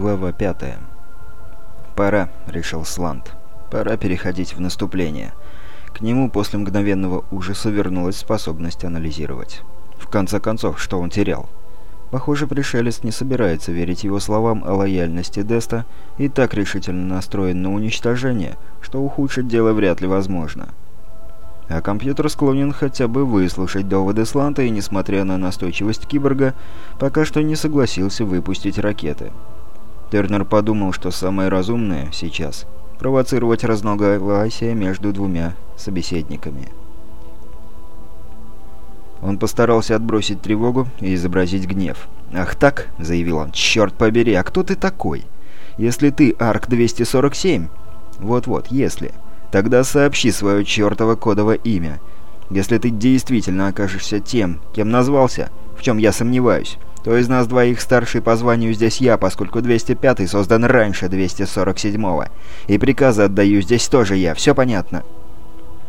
Глава 5. «Пора», — решил Сланд. «Пора переходить в наступление». К нему после мгновенного ужаса вернулась способность анализировать. В конце концов, что он терял? Похоже, пришелец не собирается верить его словам о лояльности Деста и так решительно настроен на уничтожение, что ухудшить дело вряд ли возможно. А компьютер склонен хотя бы выслушать доводы Сланта и, несмотря на настойчивость киборга, пока что не согласился выпустить ракеты. Тернер подумал, что самое разумное сейчас – провоцировать разногласия между двумя собеседниками. Он постарался отбросить тревогу и изобразить гнев. «Ах так?» – заявил он. «Черт побери, а кто ты такой? Если ты Арк-247...» «Вот-вот, если...» «Тогда сообщи свое чертово кодовое имя. Если ты действительно окажешься тем, кем назвался, в чем я сомневаюсь, то из нас двоих старший по званию здесь я, поскольку 205 создан раньше 247-го. И приказы отдаю здесь тоже я, все понятно?»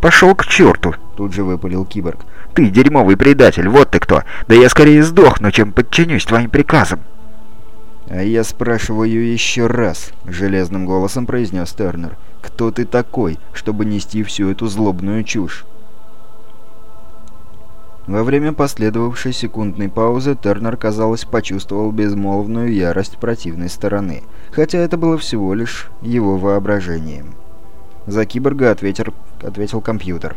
«Пошел к черту!» — тут же выпалил киборг. «Ты дерьмовый предатель, вот ты кто! Да я скорее сдохну, чем подчинюсь твоим приказам!» «А я спрашиваю еще раз», — железным голосом произнес Тернер. «Кто ты такой, чтобы нести всю эту злобную чушь?» Во время последовавшей секундной паузы Тернер, казалось, почувствовал безмолвную ярость противной стороны, хотя это было всего лишь его воображением. За киборга ответил, ответил компьютер.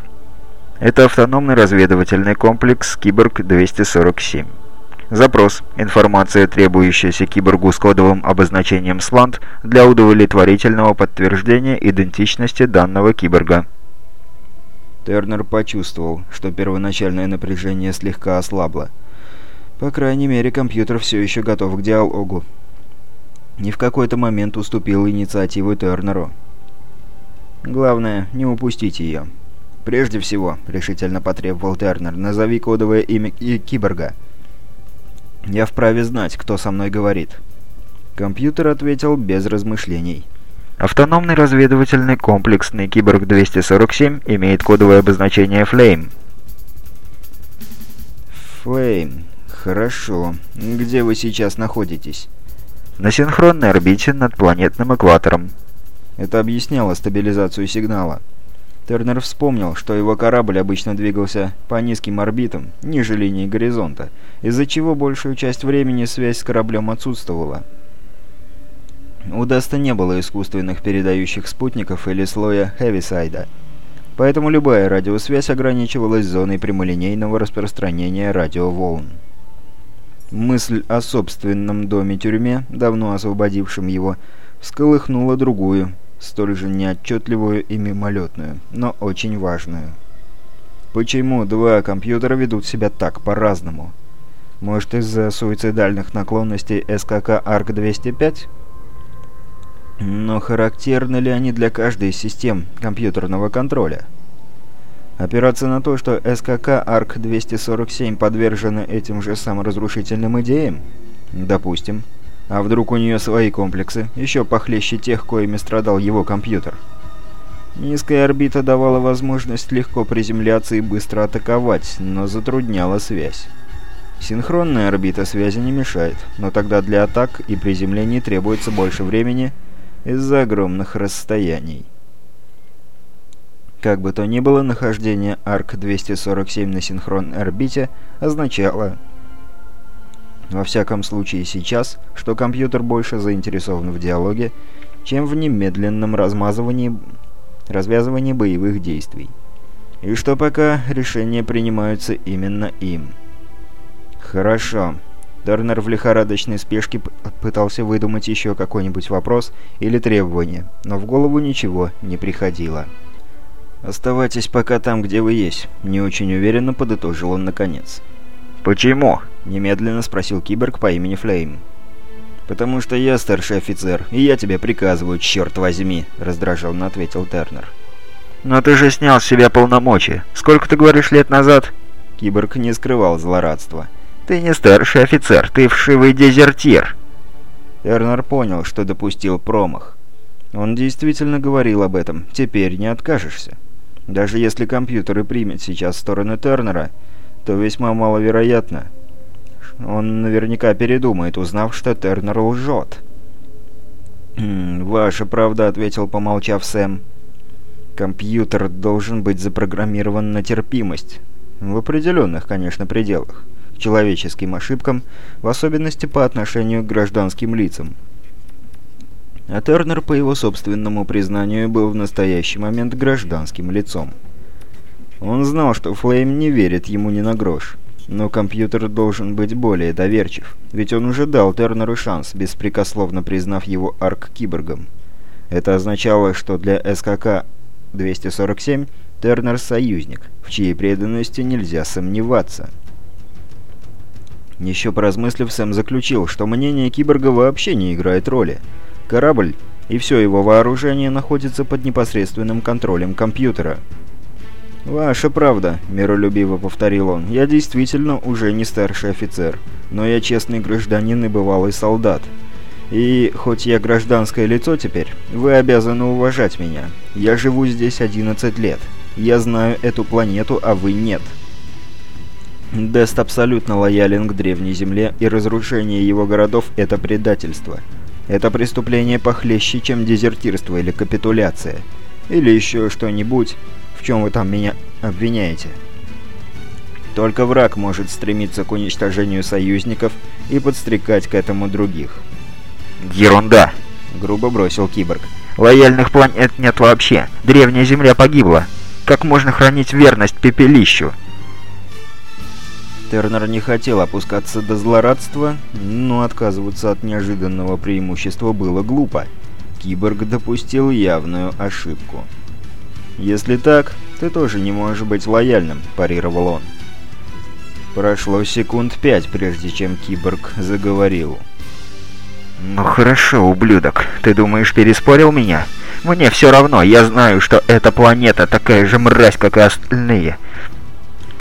«Это автономный разведывательный комплекс «Киборг-247». Запрос. Информация, требующаяся киборгу с кодовым обозначением SLANT для удовлетворительного подтверждения идентичности данного киборга. Тернер почувствовал, что первоначальное напряжение слегка ослабло. По крайней мере, компьютер все еще готов к диалогу. И в какой-то момент уступил инициативу Тернеру. Главное, не упустить ее. «Прежде всего», — решительно потребовал Тернер, — «назови кодовое имя киборга». «Я вправе знать, кто со мной говорит». Компьютер ответил без размышлений. Автономный разведывательный комплексный Киборг-247 имеет кодовое обозначение Flame. Flame. Хорошо. Где вы сейчас находитесь? На синхронной орбите над планетным экватором. Это объясняло стабилизацию сигнала. Тернер вспомнил, что его корабль обычно двигался по низким орбитам, ниже линии горизонта, из-за чего большую часть времени связь с кораблем отсутствовала. У Даста не было искусственных передающих спутников или слоя Хевисайда, поэтому любая радиосвязь ограничивалась зоной прямолинейного распространения радиоволн. Мысль о собственном доме-тюрьме, давно освободившем его, всколыхнула другую, столь же неотчетливую и мимолетную, но очень важную. Почему два компьютера ведут себя так по-разному? Может, из-за суицидальных наклонностей СКК АРК-205? Но характерны ли они для каждой из систем компьютерного контроля? Опираться на то, что СКК АРК-247 подвержены этим же саморазрушительным идеям? Допустим. А вдруг у нее свои комплексы, еще похлеще тех, коими страдал его компьютер? Низкая орбита давала возможность легко приземляться и быстро атаковать, но затрудняла связь. Синхронная орбита связи не мешает, но тогда для атак и приземлений требуется больше времени – из-за огромных расстояний. Как бы то ни было, нахождение АРК-247 на синхронной орбите означало, во всяком случае сейчас, что компьютер больше заинтересован в диалоге, чем в немедленном размазывании, развязывании боевых действий. И что пока решения принимаются именно им. Хорошо. Тернер в лихорадочной спешке пытался выдумать еще какой-нибудь вопрос или требование, но в голову ничего не приходило. «Оставайтесь пока там, где вы есть», — не очень уверенно подытожил он наконец. «Почему?» — немедленно спросил киборг по имени Флейм. «Потому что я старший офицер, и я тебе приказываю, черт возьми», — раздраженно ответил Тернер. «Но ты же снял с себя полномочия. Сколько, ты говоришь, лет назад?» Киборг не скрывал злорадства. «Ты не старший офицер, ты вшивый дезертир!» Эрнер понял, что допустил промах. Он действительно говорил об этом. Теперь не откажешься. Даже если компьютер и примет сейчас сторону Тернера, то весьма маловероятно. Он наверняка передумает, узнав, что Тернер лжет. «Ваша правда», — ответил, помолчав Сэм. «Компьютер должен быть запрограммирован на терпимость. В определенных, конечно, пределах. Человеческим ошибкам, в особенности по отношению к гражданским лицам. А Тернер, по его собственному признанию, был в настоящий момент гражданским лицом. Он знал, что Флейм не верит ему ни на грош. Но компьютер должен быть более доверчив, ведь он уже дал Тернеру шанс, беспрекословно признав его арк-киборгом. Это означало, что для СКК-247 Тернер — союзник, в чьей преданности нельзя сомневаться. Еще поразмыслив, Сэм заключил, что мнение киборга вообще не играет роли. Корабль и все его вооружение находится под непосредственным контролем компьютера — «Ваша правда», — миролюбиво повторил он. «Я действительно уже не старший офицер, но я честный гражданин и бывалый солдат. И хоть я гражданское лицо теперь, вы обязаны уважать меня. Я живу здесь 11 лет. Я знаю эту планету, а вы нет». Дест абсолютно лоялен к Древней Земле, и разрушение его городов — это предательство. Это преступление похлеще, чем дезертирство или капитуляция. Или еще что-нибудь, в чем вы там меня обвиняете? Только враг может стремиться к уничтожению союзников и подстрекать к этому других. «Ерунда!» — грубо бросил киборг. «Лояльных планет нет вообще. Древняя Земля погибла. Как можно хранить верность пепелищу?» Тернер не хотел опускаться до злорадства, но отказываться от неожиданного преимущества было глупо. Киборг допустил явную ошибку. «Если так, ты тоже не можешь быть лояльным», – парировал он. Прошло секунд пять, прежде чем киборг заговорил. «Ну хорошо, ублюдок. Ты думаешь, переспорил меня? Мне все равно. Я знаю, что эта планета такая же мразь, как и остальные.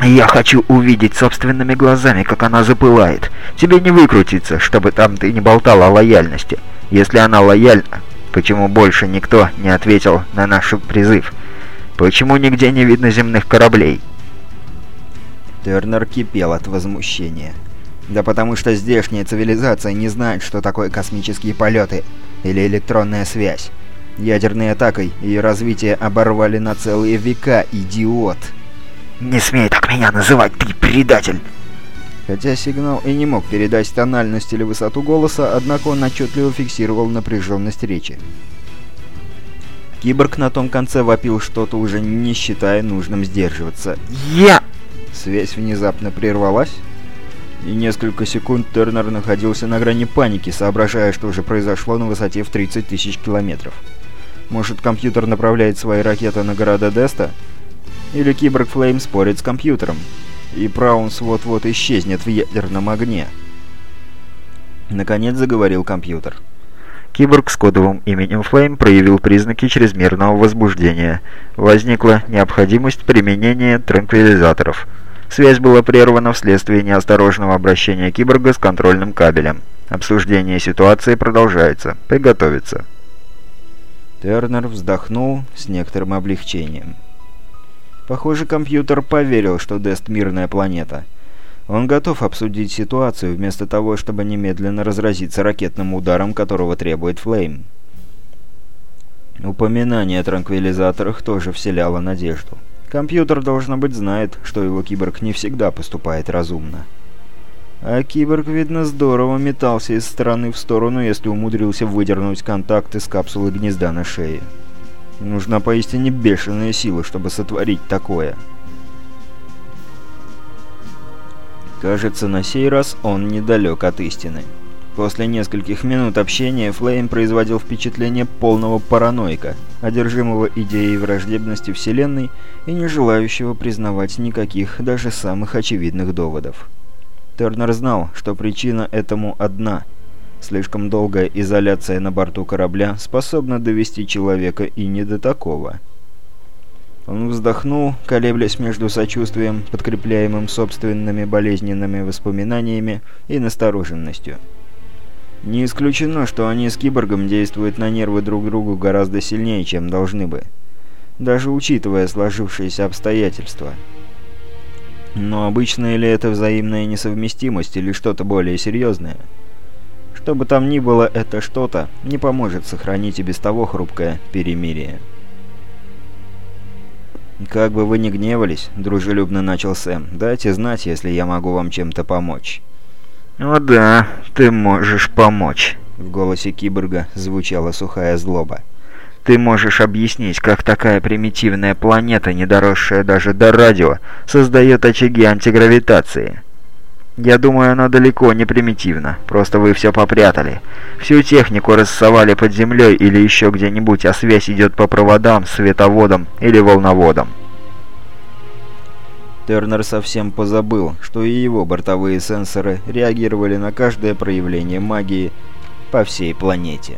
Я хочу увидеть собственными глазами, как она запылает. Тебе не выкрутиться, чтобы там ты не болтал о лояльности. Если она лояльна, почему больше никто не ответил на наш призыв?» Почему нигде не видно земных кораблей?» Тернер кипел от возмущения. Да потому что здешняя цивилизация не знает, что такое космические полеты или электронная связь. Ядерной атакой ее развитие оборвали на целые века, идиот. «Не смей так меня называть, ты предатель!» Хотя сигнал и не мог передать тональность или высоту голоса, однако он отчетливо фиксировал напряженность речи. Киборг на том конце вопил что-то, уже не считая нужным сдерживаться. «Я...» Связь внезапно прервалась, и несколько секунд Тернер находился на грани паники, соображая, что уже произошло на высоте в 30 тысяч километров. Может, компьютер направляет свои ракеты на города Деста? Или Киборг Флейм спорит с компьютером? И Праунс вот-вот исчезнет в ядерном огне? Наконец заговорил компьютер. Киборг с кодовым именем Flame проявил признаки чрезмерного возбуждения. Возникла необходимость применения транквилизаторов. Связь была прервана вследствие неосторожного обращения киборга с контрольным кабелем. Обсуждение ситуации продолжается. Приготовиться. Тернер вздохнул с некоторым облегчением. Похоже, компьютер поверил, что Дест — мирная планета. Он готов обсудить ситуацию, вместо того, чтобы немедленно разразиться ракетным ударом, которого требует Флейм. Упоминание о транквилизаторах тоже вселяло надежду. Компьютер, должно быть, знает, что его киборг не всегда поступает разумно. А киборг, видно, здорово метался из стороны в сторону, если умудрился выдернуть контакт из капсулы гнезда на шее. Нужна поистине бешеная сила, чтобы сотворить такое. Кажется, на сей раз он недалек от истины. После нескольких минут общения Флейм производил впечатление полного параноика, одержимого идеей враждебности Вселенной и не желающего признавать никаких, даже самых очевидных доводов. Тернер знал, что причина этому одна. Слишком долгая изоляция на борту корабля способна довести человека и не до такого – он вздохнул, колеблясь между сочувствием, подкрепляемым собственными болезненными воспоминаниями, и настороженностью. Не исключено, что они с киборгом действуют на нервы друг другу гораздо сильнее, чем должны бы. Даже учитывая сложившиеся обстоятельства. Но обычная ли это взаимная несовместимость или что-то более серьезное? Что бы там ни было, это что-то не поможет сохранить и без того хрупкое перемирие. «Как бы вы ни гневались», — дружелюбно начал Сэм, — «дайте знать, если я могу вам чем-то помочь». «О да, ты можешь помочь», — в голосе киборга звучала сухая злоба. «Ты можешь объяснить, как такая примитивная планета, не доросшая даже до радио, создает очаги антигравитации?» Я думаю, она далеко не примитивна. Просто вы все попрятали. Всю технику рассовали под землей или еще где-нибудь, а связь идет по проводам, световодам или волноводам. Тернер совсем позабыл, что и его бортовые сенсоры реагировали на каждое проявление магии по всей планете.